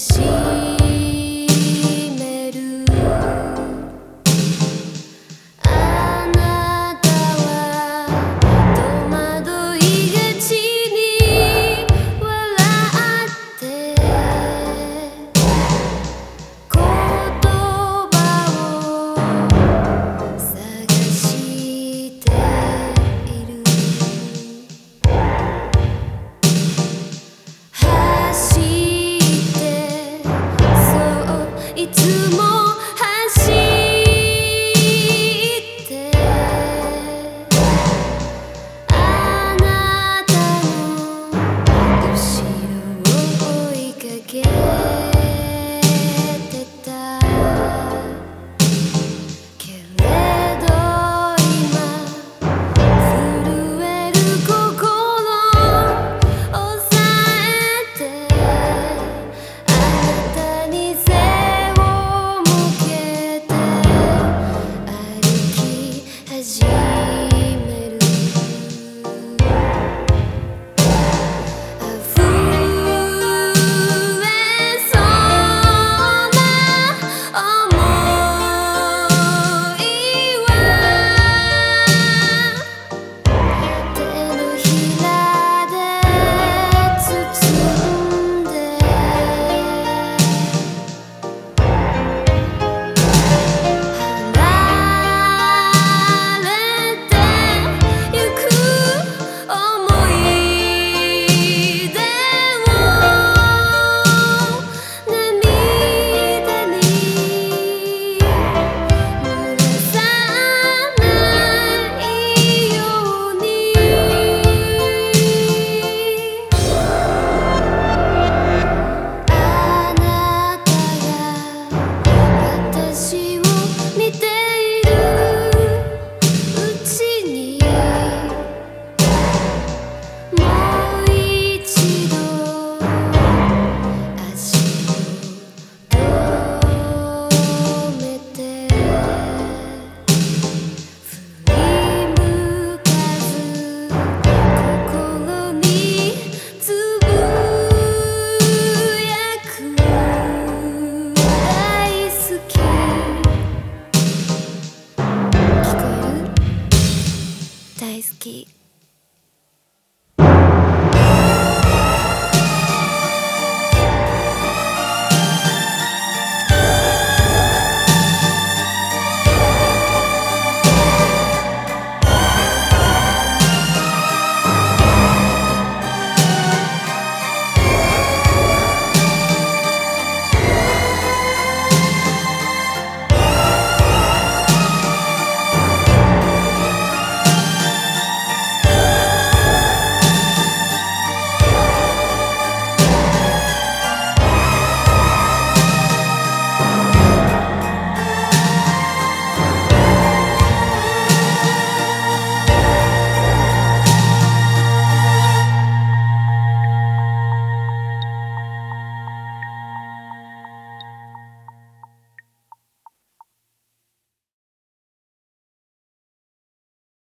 see